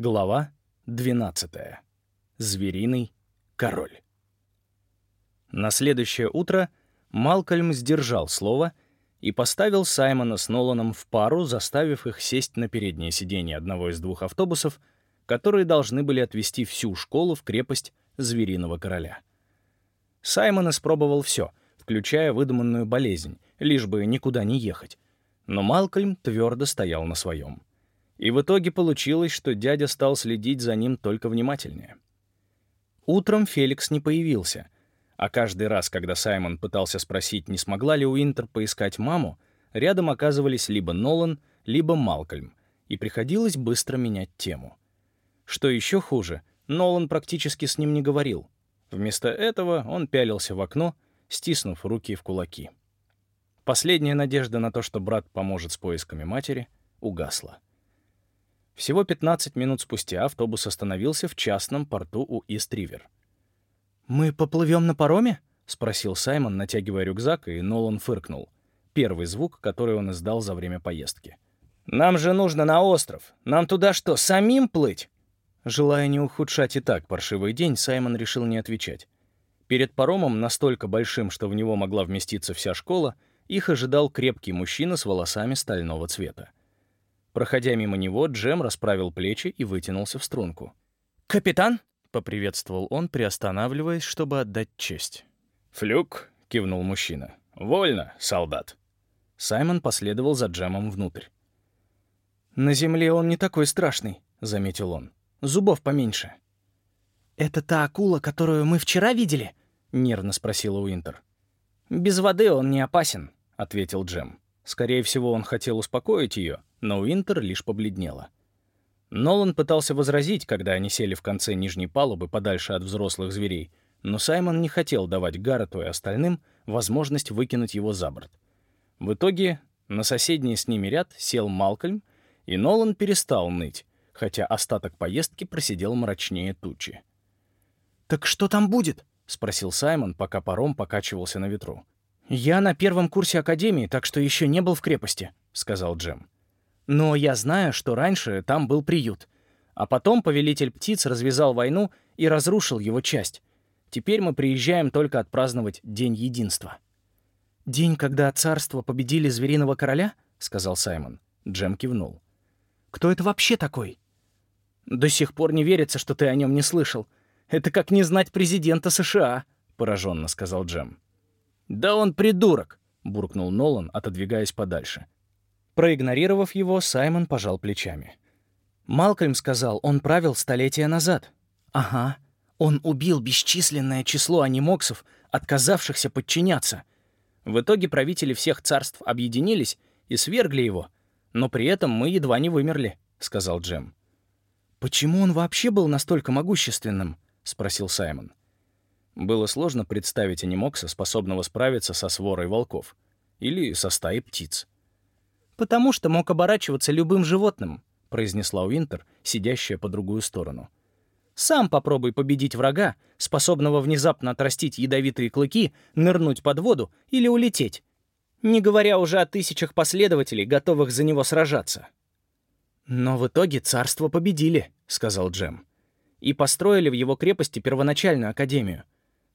Глава 12. Звериный король. На следующее утро Малкольм сдержал слово и поставил Саймона с Ноланом в пару, заставив их сесть на переднее сиденье одного из двух автобусов, которые должны были отвезти всю школу в крепость Звериного короля. Саймон испробовал все, включая выдуманную болезнь, лишь бы никуда не ехать. Но Малкольм твердо стоял на своем. И в итоге получилось, что дядя стал следить за ним только внимательнее. Утром Феликс не появился, а каждый раз, когда Саймон пытался спросить, не смогла ли Уинтер поискать маму, рядом оказывались либо Нолан, либо Малкольм, и приходилось быстро менять тему. Что еще хуже, Нолан практически с ним не говорил. Вместо этого он пялился в окно, стиснув руки в кулаки. Последняя надежда на то, что брат поможет с поисками матери, угасла. Всего 15 минут спустя автобус остановился в частном порту у Ист-Ривер. «Мы поплывем на пароме?» — спросил Саймон, натягивая рюкзак, и Нолан фыркнул. Первый звук, который он издал за время поездки. «Нам же нужно на остров. Нам туда что, самим плыть?» Желая не ухудшать и так паршивый день, Саймон решил не отвечать. Перед паромом, настолько большим, что в него могла вместиться вся школа, их ожидал крепкий мужчина с волосами стального цвета. Проходя мимо него, Джем расправил плечи и вытянулся в струнку. «Капитан?» — поприветствовал он, приостанавливаясь, чтобы отдать честь. «Флюк?» — кивнул мужчина. «Вольно, солдат». Саймон последовал за Джемом внутрь. «На земле он не такой страшный», — заметил он. «Зубов поменьше». «Это та акула, которую мы вчера видели?» — нервно спросила Уинтер. «Без воды он не опасен», — ответил Джем. Скорее всего, он хотел успокоить ее, но Уинтер лишь побледнела. Нолан пытался возразить, когда они сели в конце нижней палубы подальше от взрослых зверей, но Саймон не хотел давать Гаррету и остальным возможность выкинуть его за борт. В итоге на соседний с ними ряд сел Малкольм, и Нолан перестал ныть, хотя остаток поездки просидел мрачнее тучи. «Так что там будет?» — спросил Саймон, пока паром покачивался на ветру. «Я на первом курсе Академии, так что еще не был в крепости», — сказал Джем. Но я знаю, что раньше там был приют. А потом повелитель птиц развязал войну и разрушил его часть. Теперь мы приезжаем только отпраздновать День Единства. «День, когда царство победили звериного короля?» — сказал Саймон. Джем кивнул. «Кто это вообще такой?» «До сих пор не верится, что ты о нем не слышал. Это как не знать президента США», — пораженно сказал Джем. «Да он придурок», — буркнул Нолан, отодвигаясь подальше. Проигнорировав его, Саймон пожал плечами. Малкольм сказал, он правил столетия назад. Ага, он убил бесчисленное число анимоксов, отказавшихся подчиняться. В итоге правители всех царств объединились и свергли его, но при этом мы едва не вымерли, — сказал Джем. «Почему он вообще был настолько могущественным?» — спросил Саймон. Было сложно представить анимокса, способного справиться со сворой волков или со стаей птиц. «Потому что мог оборачиваться любым животным», — произнесла Уинтер, сидящая по другую сторону. «Сам попробуй победить врага, способного внезапно отрастить ядовитые клыки, нырнуть под воду или улететь. Не говоря уже о тысячах последователей, готовых за него сражаться». «Но в итоге царство победили», — сказал Джем. «И построили в его крепости первоначальную академию.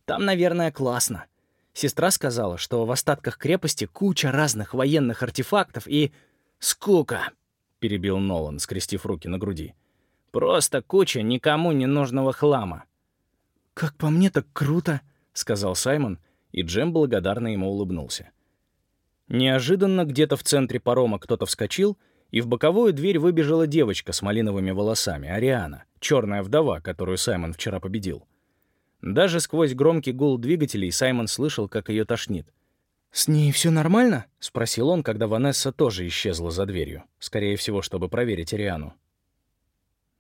Там, наверное, классно. Сестра сказала, что в остатках крепости куча разных военных артефактов и... «Скука!» — перебил Нолан, скрестив руки на груди. «Просто куча никому не нужного хлама». «Как по мне, так круто!» — сказал Саймон, и Джем благодарно ему улыбнулся. Неожиданно где-то в центре парома кто-то вскочил, и в боковую дверь выбежала девочка с малиновыми волосами, Ариана, черная вдова, которую Саймон вчера победил. Даже сквозь громкий гул двигателей Саймон слышал, как ее тошнит. «С ней все нормально?» — спросил он, когда Ванесса тоже исчезла за дверью, скорее всего, чтобы проверить Ариану.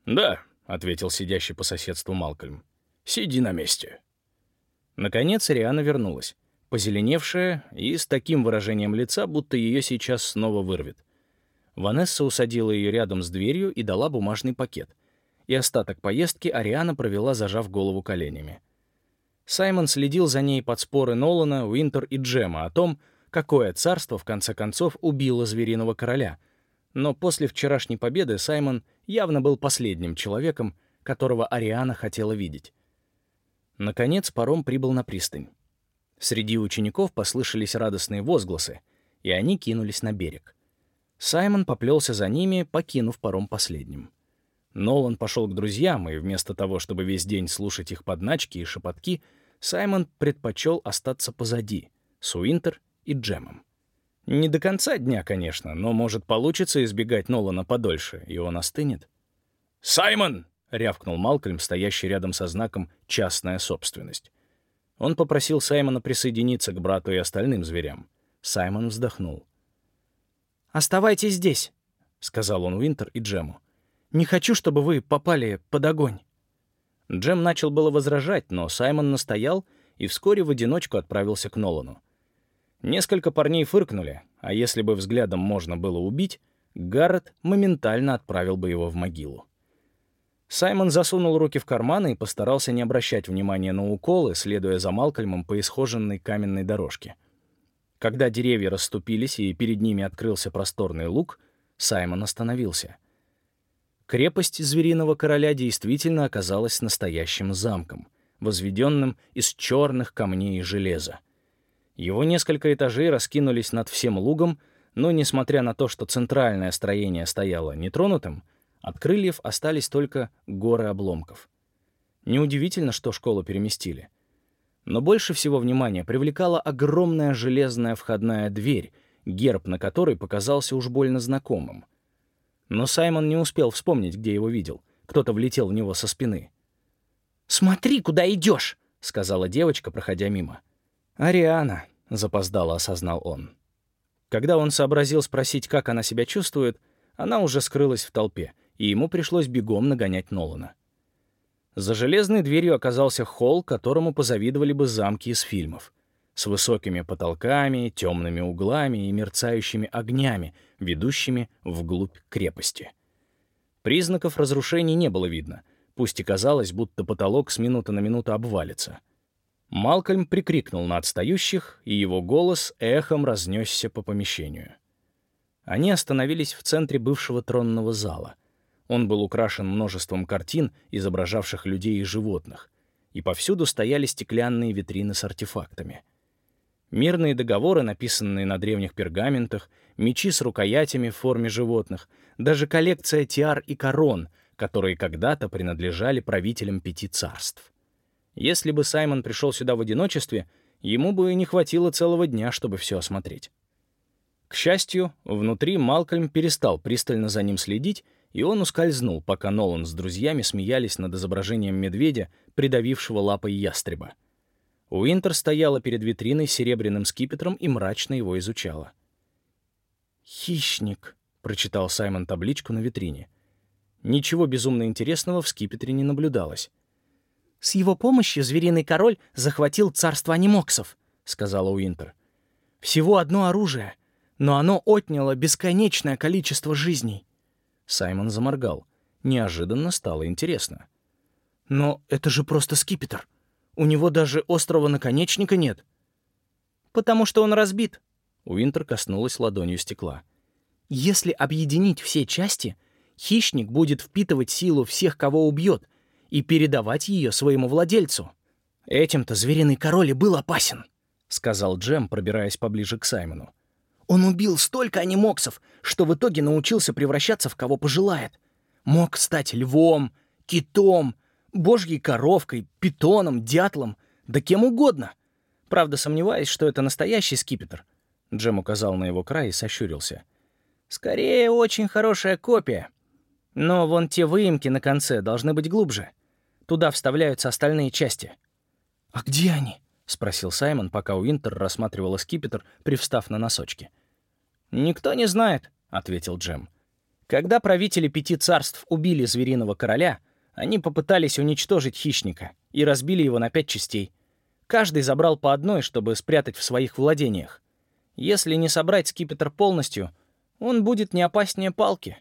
«Да», — ответил сидящий по соседству Малкольм. «Сиди на месте». Наконец Ариана вернулась, позеленевшая и с таким выражением лица, будто ее сейчас снова вырвет. Ванесса усадила ее рядом с дверью и дала бумажный пакет. И остаток поездки Ариана провела, зажав голову коленями. Саймон следил за ней под споры Нолана, Уинтер и Джема о том, какое царство, в конце концов, убило звериного короля. но после вчерашней победы Саймон явно был последним человеком, которого Ариана хотела видеть. Наконец паром прибыл на пристань. Среди учеников послышались радостные возгласы, и они кинулись на берег. Саймон поплелся за ними, покинув паром последним. Нолан пошел к друзьям, и вместо того, чтобы весь день слушать их подначки и шепотки, Саймон предпочел остаться позади, с Уинтер и Джемом. Не до конца дня, конечно, но, может, получится избегать Нолана подольше, и он остынет. «Саймон!» — рявкнул Малкольм, стоящий рядом со знаком «Частная собственность». Он попросил Саймона присоединиться к брату и остальным зверям. Саймон вздохнул. «Оставайтесь здесь», — сказал он Уинтер и Джему. «Не хочу, чтобы вы попали под огонь». Джем начал было возражать, но Саймон настоял и вскоре в одиночку отправился к Нолану. Несколько парней фыркнули, а если бы взглядом можно было убить, Гаррет моментально отправил бы его в могилу. Саймон засунул руки в карманы и постарался не обращать внимания на уколы, следуя за Малкольмом по исхоженной каменной дорожке. Когда деревья расступились и перед ними открылся просторный луг, Саймон остановился. Крепость звериного короля действительно оказалась настоящим замком, возведенным из черных камней и железа. Его несколько этажей раскинулись над всем лугом, но, несмотря на то, что центральное строение стояло нетронутым, от крыльев остались только горы обломков. Неудивительно, что школу переместили. Но больше всего внимания привлекала огромная железная входная дверь, герб на которой показался уж больно знакомым. Но Саймон не успел вспомнить, где его видел. Кто-то влетел в него со спины. «Смотри, куда идешь!» — сказала девочка, проходя мимо. «Ариана», — запоздало осознал он. Когда он сообразил спросить, как она себя чувствует, она уже скрылась в толпе, и ему пришлось бегом нагонять Нолана. За железной дверью оказался холл, которому позавидовали бы замки из фильмов. С высокими потолками, темными углами и мерцающими огнями, ведущими вглубь крепости. Признаков разрушений не было видно, пусть и казалось, будто потолок с минуты на минуту обвалится — Малкольм прикрикнул на отстающих, и его голос эхом разнесся по помещению. Они остановились в центре бывшего тронного зала. Он был украшен множеством картин, изображавших людей и животных, и повсюду стояли стеклянные витрины с артефактами. Мирные договоры, написанные на древних пергаментах, мечи с рукоятями в форме животных, даже коллекция тиар и корон, которые когда-то принадлежали правителям пяти царств. Если бы Саймон пришел сюда в одиночестве, ему бы не хватило целого дня, чтобы все осмотреть. К счастью, внутри Малкольм перестал пристально за ним следить, и он ускользнул, пока Нолан с друзьями смеялись над изображением медведя, придавившего лапой ястреба. Уинтер стояла перед витриной с серебряным скипетром и мрачно его изучала. «Хищник», — прочитал Саймон табличку на витрине. Ничего безумно интересного в скипетре не наблюдалось. «С его помощью звериный король захватил царство анимоксов», — сказала Уинтер. «Всего одно оружие, но оно отняло бесконечное количество жизней». Саймон заморгал. Неожиданно стало интересно. «Но это же просто скипетр. У него даже острого наконечника нет». «Потому что он разбит», — Уинтер коснулась ладонью стекла. «Если объединить все части, хищник будет впитывать силу всех, кого убьет, и передавать ее своему владельцу. Этим-то звериный король и был опасен, — сказал Джем, пробираясь поближе к Саймону. Он убил столько анимоксов, что в итоге научился превращаться в кого пожелает. Мог стать львом, китом, божьей коровкой, питоном, дятлом, да кем угодно. Правда, сомневаюсь, что это настоящий скипетр. Джем указал на его край и сощурился. Скорее, очень хорошая копия. Но вон те выемки на конце должны быть глубже. Туда вставляются остальные части». «А где они?» — спросил Саймон, пока Уинтер рассматривала скипетр, привстав на носочки. «Никто не знает», — ответил Джем. «Когда правители пяти царств убили звериного короля, они попытались уничтожить хищника и разбили его на пять частей. Каждый забрал по одной, чтобы спрятать в своих владениях. Если не собрать скипетр полностью, он будет не опаснее палки».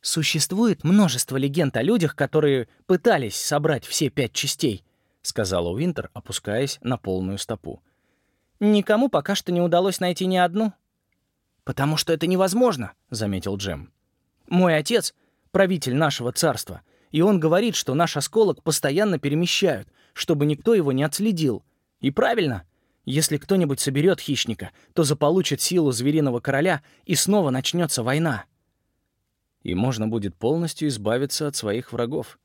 «Существует множество легенд о людях, которые пытались собрать все пять частей», — сказала Уинтер, опускаясь на полную стопу. «Никому пока что не удалось найти ни одну». «Потому что это невозможно», — заметил Джем. «Мой отец — правитель нашего царства, и он говорит, что наш осколок постоянно перемещают, чтобы никто его не отследил. И правильно, если кто-нибудь соберет хищника, то заполучит силу звериного короля, и снова начнется война. И можно будет полностью избавиться от своих врагов.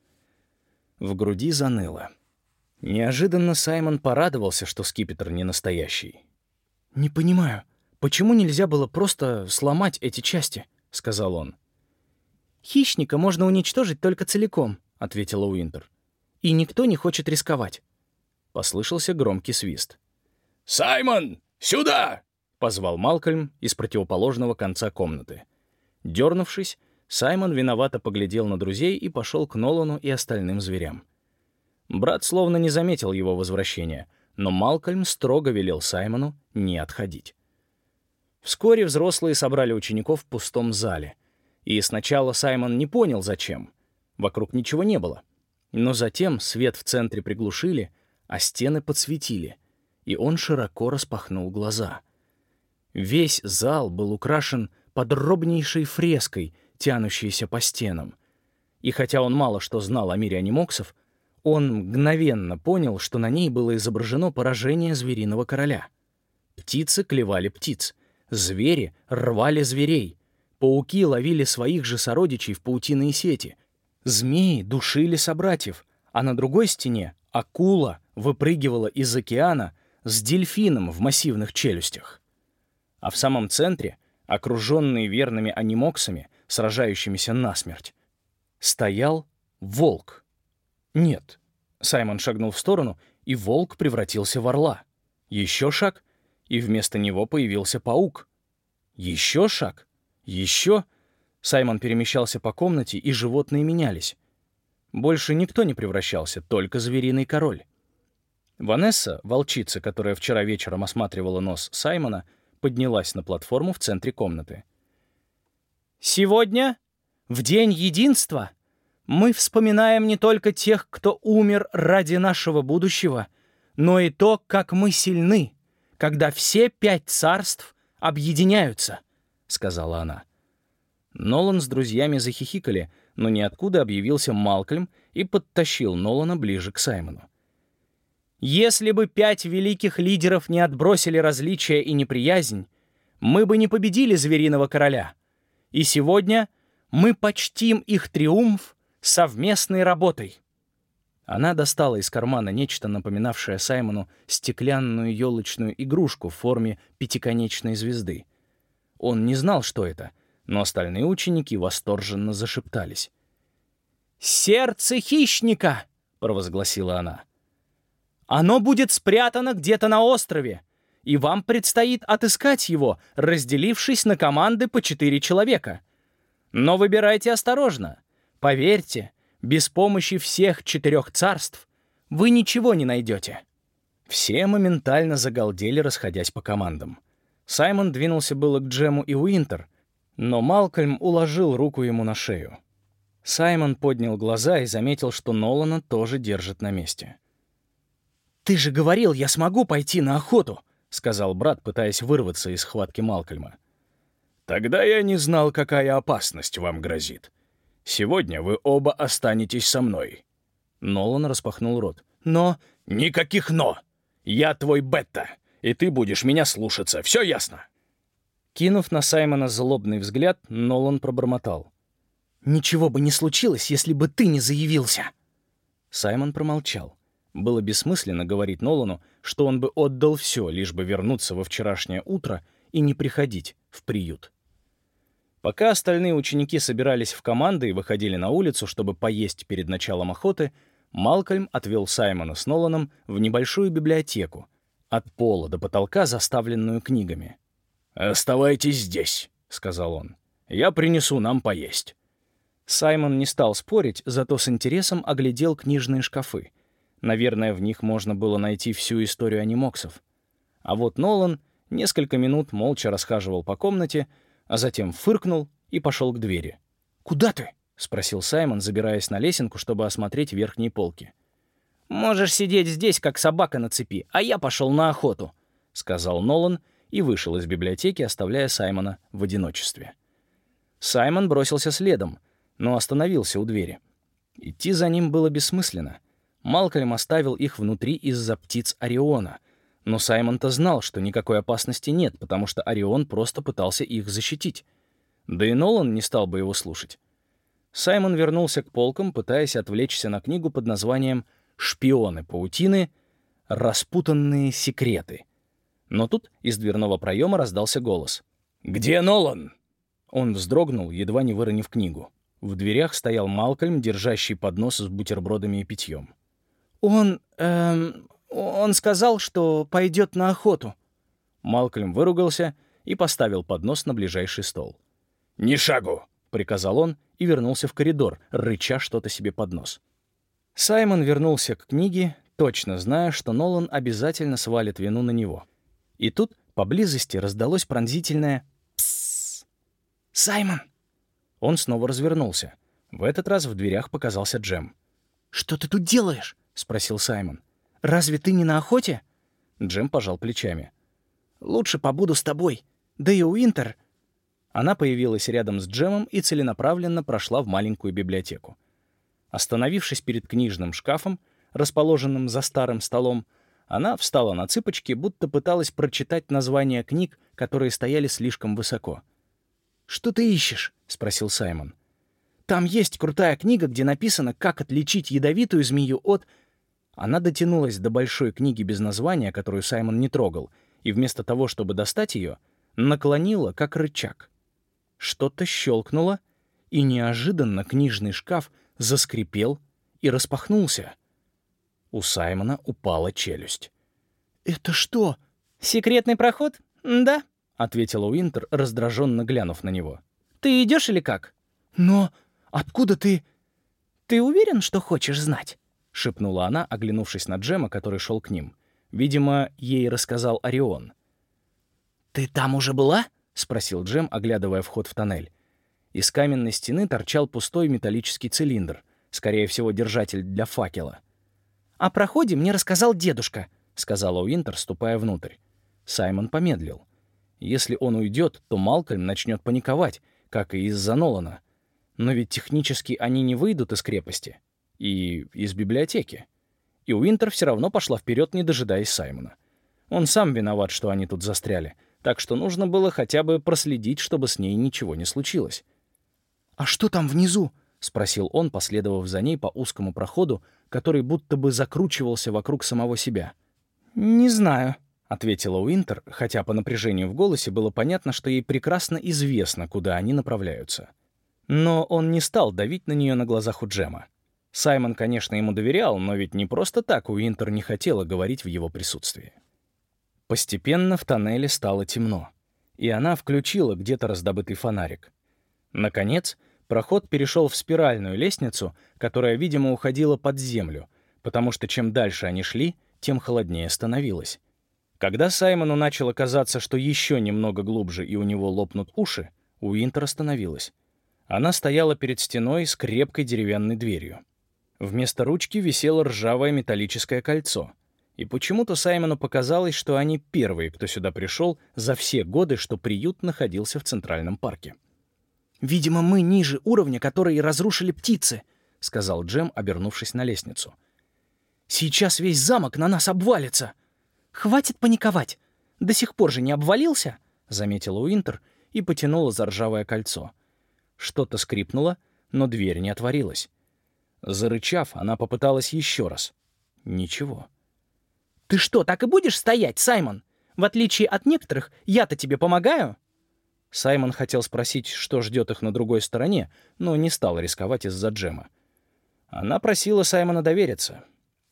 В груди заныло. Неожиданно Саймон порадовался, что скипетр не настоящий. «Не понимаю, почему нельзя было просто сломать эти части?» — сказал он. «Хищника можно уничтожить только целиком», — ответила Уинтер. «И никто не хочет рисковать». Послышался громкий свист. «Саймон, сюда!» — позвал Малкольм из противоположного конца комнаты. Дернувшись, Саймон виновато поглядел на друзей и пошел к Нолану и остальным зверям. Брат словно не заметил его возвращения, но Малкольм строго велел Саймону не отходить. Вскоре взрослые собрали учеников в пустом зале. И сначала Саймон не понял, зачем. Вокруг ничего не было. Но затем свет в центре приглушили, а стены подсветили — и он широко распахнул глаза. Весь зал был украшен подробнейшей фреской, тянущейся по стенам. И хотя он мало что знал о мире анимоксов, он мгновенно понял, что на ней было изображено поражение звериного короля. Птицы клевали птиц, звери рвали зверей, пауки ловили своих же сородичей в паутиные сети, змеи душили собратьев, а на другой стене акула выпрыгивала из океана с дельфином в массивных челюстях. А в самом центре, окруженный верными анимоксами, сражающимися насмерть, стоял волк. Нет. Саймон шагнул в сторону, и волк превратился в орла. Еще шаг, и вместо него появился паук. Еще шаг, еще... Саймон перемещался по комнате, и животные менялись. Больше никто не превращался, только звериный король. Ванесса, волчица, которая вчера вечером осматривала нос Саймона, поднялась на платформу в центре комнаты. «Сегодня, в День Единства, мы вспоминаем не только тех, кто умер ради нашего будущего, но и то, как мы сильны, когда все пять царств объединяются», — сказала она. Нолан с друзьями захихикали, но ниоткуда объявился Малкольм и подтащил Нолана ближе к Саймону. Если бы пять великих лидеров не отбросили различия и неприязнь, мы бы не победили звериного короля. И сегодня мы почтим их триумф совместной работой. Она достала из кармана нечто, напоминавшее Саймону стеклянную елочную игрушку в форме пятиконечной звезды. Он не знал, что это, но остальные ученики восторженно зашептались. «Сердце хищника!» — провозгласила она. Оно будет спрятано где-то на острове, и вам предстоит отыскать его, разделившись на команды по четыре человека. Но выбирайте осторожно. Поверьте, без помощи всех четырех царств вы ничего не найдете. Все моментально загалдели, расходясь по командам. Саймон двинулся было к Джему и Уинтер, но Малкольм уложил руку ему на шею. Саймон поднял глаза и заметил, что Нолана тоже держит на месте. «Ты же говорил, я смогу пойти на охоту», — сказал брат, пытаясь вырваться из схватки Малкольма. «Тогда я не знал, какая опасность вам грозит. Сегодня вы оба останетесь со мной». Нолан распахнул рот. «Но...» «Никаких «но». Я твой Бетта, и ты будешь меня слушаться. Все ясно?» Кинув на Саймона злобный взгляд, Нолан пробормотал. «Ничего бы не случилось, если бы ты не заявился». Саймон промолчал. Было бессмысленно говорить Нолану, что он бы отдал все, лишь бы вернуться во вчерашнее утро и не приходить в приют. Пока остальные ученики собирались в команды и выходили на улицу, чтобы поесть перед началом охоты, Малкольм отвел Саймона с Ноланом в небольшую библиотеку, от пола до потолка заставленную книгами. «Оставайтесь здесь», — сказал он. «Я принесу нам поесть». Саймон не стал спорить, зато с интересом оглядел книжные шкафы — Наверное, в них можно было найти всю историю анимоксов. А вот Нолан несколько минут молча расхаживал по комнате, а затем фыркнул и пошел к двери. «Куда ты?» — спросил Саймон, забираясь на лесенку, чтобы осмотреть верхние полки. «Можешь сидеть здесь, как собака на цепи, а я пошел на охоту», — сказал Нолан и вышел из библиотеки, оставляя Саймона в одиночестве. Саймон бросился следом, но остановился у двери. Идти за ним было бессмысленно. Малкольм оставил их внутри из-за птиц Ориона, но Саймон-то знал, что никакой опасности нет, потому что Орион просто пытался их защитить. Да и Нолан не стал бы его слушать. Саймон вернулся к полкам, пытаясь отвлечься на книгу под названием «Шпионы паутины. Распутанные секреты». Но тут из дверного проема раздался голос. «Где Нолан?» Он вздрогнул, едва не выронив книгу. В дверях стоял Малкольм, держащий поднос с бутербродами и питьем. «Он... эм... он сказал, что пойдет на охоту». Малкольм выругался и поставил поднос на ближайший стол. «Ни шагу!» — приказал он и вернулся в коридор, рыча что-то себе под нос. Саймон вернулся к книге, точно зная, что Нолан обязательно свалит вину на него. И тут поблизости раздалось пронзительное «Пссс». «Саймон!» Он снова развернулся. В этот раз в дверях показался Джем. «Что ты тут делаешь?» — спросил Саймон. «Разве ты не на охоте?» Джем пожал плечами. «Лучше побуду с тобой. Да и Уинтер...» Она появилась рядом с Джемом и целенаправленно прошла в маленькую библиотеку. Остановившись перед книжным шкафом, расположенным за старым столом, она встала на цыпочки, будто пыталась прочитать названия книг, которые стояли слишком высоко. «Что ты ищешь?» — спросил Саймон. «Там есть крутая книга, где написано, как отличить ядовитую змею от...» Она дотянулась до большой книги без названия, которую Саймон не трогал, и вместо того, чтобы достать ее, наклонила, как рычаг. Что-то щелкнуло, и неожиданно книжный шкаф заскрипел и распахнулся. У Саймона упала челюсть. «Это что?» «Секретный проход? Да», — ответила Уинтер, раздраженно глянув на него. «Ты идешь или как?» «Но откуда ты...» «Ты уверен, что хочешь знать?» — шепнула она, оглянувшись на Джема, который шел к ним. Видимо, ей рассказал Орион. «Ты там уже была?» — спросил Джем, оглядывая вход в тоннель. Из каменной стены торчал пустой металлический цилиндр, скорее всего, держатель для факела. «О проходе мне рассказал дедушка», — сказала Уинтер, ступая внутрь. Саймон помедлил. Если он уйдет, то Малкольм начнет паниковать, как и из-за Нолана. Но ведь технически они не выйдут из крепости. И из библиотеки. И Уинтер все равно пошла вперед, не дожидаясь Саймона. Он сам виноват, что они тут застряли — так что нужно было хотя бы проследить, чтобы с ней ничего не случилось. «А что там внизу?» — спросил он, последовав за ней по узкому проходу, который будто бы закручивался вокруг самого себя. «Не знаю», — ответила Уинтер, хотя по напряжению в голосе было понятно, что ей прекрасно известно, куда они направляются. Но он не стал давить на нее на глазах у Джема. Саймон, конечно, ему доверял, но ведь не просто так Уинтер не хотела говорить в его присутствии. Постепенно в тоннеле стало темно, и она включила где-то раздобытый фонарик. Наконец, проход перешел в спиральную лестницу, которая, видимо, уходила под землю, потому что чем дальше они шли, тем холоднее становилось. Когда Саймону начало казаться, что еще немного глубже и у него лопнут уши, Уинтер остановилась. Она стояла перед стеной с крепкой деревянной дверью. Вместо ручки висело ржавое металлическое кольцо — и почему-то Саймону показалось, что они первые, кто сюда пришел за все годы, что приют находился в Центральном парке. «Видимо, мы ниже уровня, который разрушили птицы», — сказал Джем, обернувшись на лестницу. «Сейчас весь замок на нас обвалится». «Хватит паниковать. До сих пор же не обвалился», — заметила Уинтер и потянула за ржавое кольцо. Что-то скрипнуло, но дверь не отворилась. Зарычав, она попыталась еще раз. Ничего. «Ты что, так и будешь стоять, Саймон? В отличие от некоторых, я-то тебе помогаю?» Саймон хотел спросить, что ждет их на другой стороне, но не стал рисковать из-за Джема. Она просила Саймона довериться.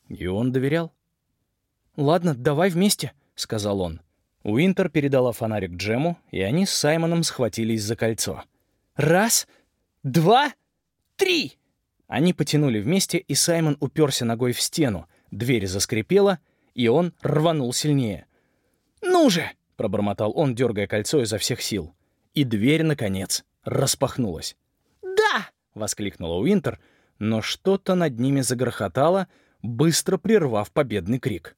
И он доверял. «Ладно, давай вместе», — сказал он. Уинтер передала фонарик Джему, и они с Саймоном схватились за кольцо. «Раз, два, три!» Они потянули вместе, и Саймон уперся ногой в стену. Дверь заскрипела, и он рванул сильнее. «Ну же!» — пробормотал он, дергая кольцо изо всех сил. И дверь, наконец, распахнулась. «Да!» — воскликнула Уинтер, но что-то над ними загрохотало, быстро прервав победный крик.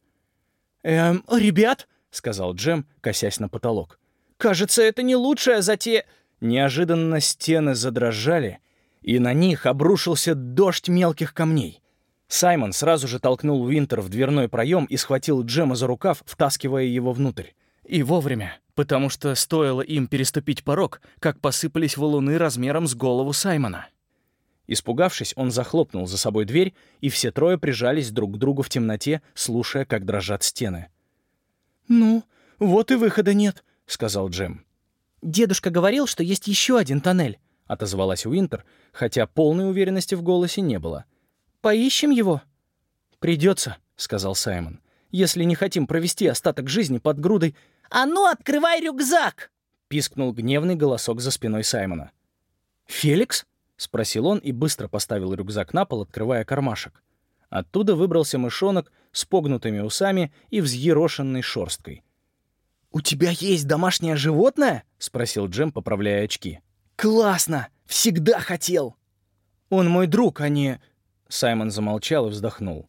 «Эм, ребят!» — сказал Джем, косясь на потолок. «Кажется, это не лучшая затея...» Неожиданно стены задрожали, и на них обрушился дождь мелких камней. Саймон сразу же толкнул Уинтер в дверной проем и схватил Джема за рукав, втаскивая его внутрь. И вовремя, потому что стоило им переступить порог, как посыпались валуны размером с голову Саймона. Испугавшись, он захлопнул за собой дверь, и все трое прижались друг к другу в темноте, слушая, как дрожат стены. «Ну, вот и выхода нет», — сказал Джем. «Дедушка говорил, что есть еще один тоннель», — отозвалась Уинтер, хотя полной уверенности в голосе не было. «Поищем его?» «Придется», — сказал Саймон, «если не хотим провести остаток жизни под грудой...» «А ну, открывай рюкзак!» — пискнул гневный голосок за спиной Саймона. «Феликс?» — спросил он и быстро поставил рюкзак на пол, открывая кармашек. Оттуда выбрался мышонок с погнутыми усами и взъерошенной шорсткой. «У тебя есть домашнее животное?» — спросил Джем, поправляя очки. «Классно! Всегда хотел!» «Он мой друг, а не...» Саймон замолчал и вздохнул.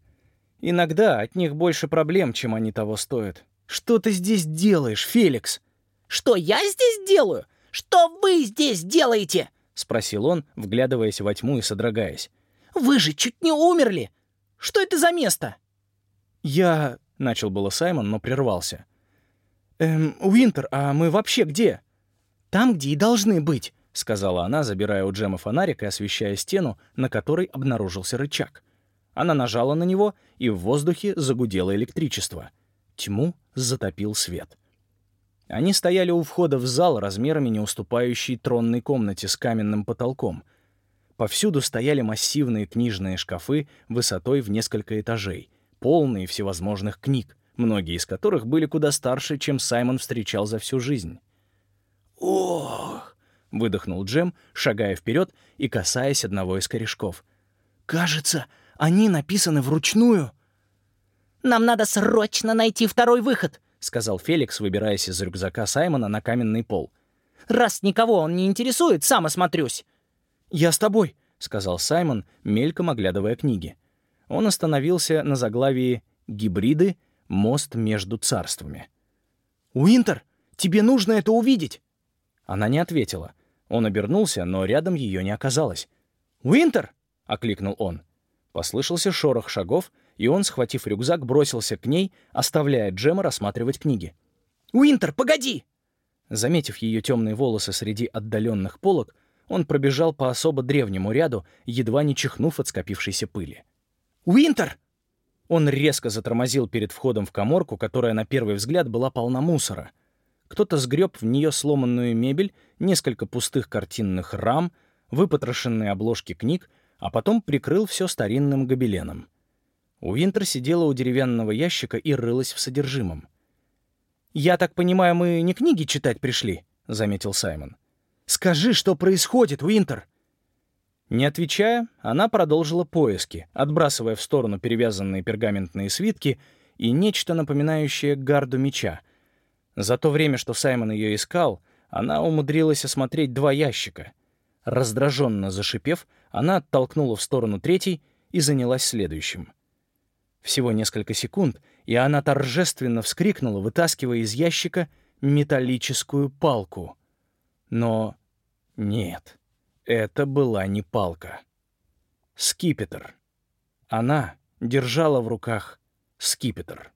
«Иногда от них больше проблем, чем они того стоят. Что ты здесь делаешь, Феликс?» «Что я здесь делаю? Что вы здесь делаете?» — спросил он, вглядываясь во тьму и содрогаясь. «Вы же чуть не умерли! Что это за место?» «Я...» — начал было Саймон, но прервался. «Эм, Уинтер, а мы вообще где?» «Там, где и должны быть», — сказала она, забирая у Джема фонарик и освещая стену, на которой обнаружился рычаг. Она нажала на него, и в воздухе загудело электричество. Тьму затопил свет. Они стояли у входа в зал размерами не уступающей тронной комнате с каменным потолком — Повсюду стояли массивные книжные шкафы высотой в несколько этажей, полные всевозможных книг, многие из которых были куда старше, чем Саймон встречал за всю жизнь. «Ох!» — выдохнул Джем, шагая вперед и касаясь одного из корешков. «Кажется, они написаны вручную». «Нам надо срочно найти второй выход», — сказал Феликс, выбираясь из рюкзака Саймона на каменный пол. «Раз никого он не интересует, сам осмотрюсь». «Я с тобой», — сказал Саймон, мельком оглядывая книги. Он остановился на заглавии «Гибриды. Мост между царствами». «Уинтер, тебе нужно это увидеть!» Она не ответила. Он обернулся, но рядом ее не оказалось. «Уинтер!» — окликнул он. Послышался шорох шагов, и он, схватив рюкзак, бросился к ней, оставляя Джема рассматривать книги. «Уинтер, погоди!» Заметив ее темные волосы среди отдаленных полок, он пробежал по особо древнему ряду, едва не чихнув от скопившейся пыли. «Уинтер!» Он резко затормозил перед входом в коморку, которая на первый взгляд была полна мусора. Кто-то сгреб в нее сломанную мебель, несколько пустых картинных рам, выпотрошенные обложки книг, а потом прикрыл все старинным гобеленом. Уинтер сидела у деревянного ящика и рылась в содержимом. «Я так понимаю, мы не книги читать пришли?» — заметил Саймон. Скажи, что происходит, Уинтер!» Не отвечая, она продолжила поиски, отбрасывая в сторону перевязанные пергаментные свитки и нечто напоминающее гарду меча. За то время, что Саймон ее искал, она умудрилась осмотреть два ящика. Раздраженно зашипев, она оттолкнула в сторону третий и занялась следующим. Всего несколько секунд, и она торжественно вскрикнула, вытаскивая из ящика металлическую палку. Но нет, это была не палка. Скипетр. Она держала в руках скипетр.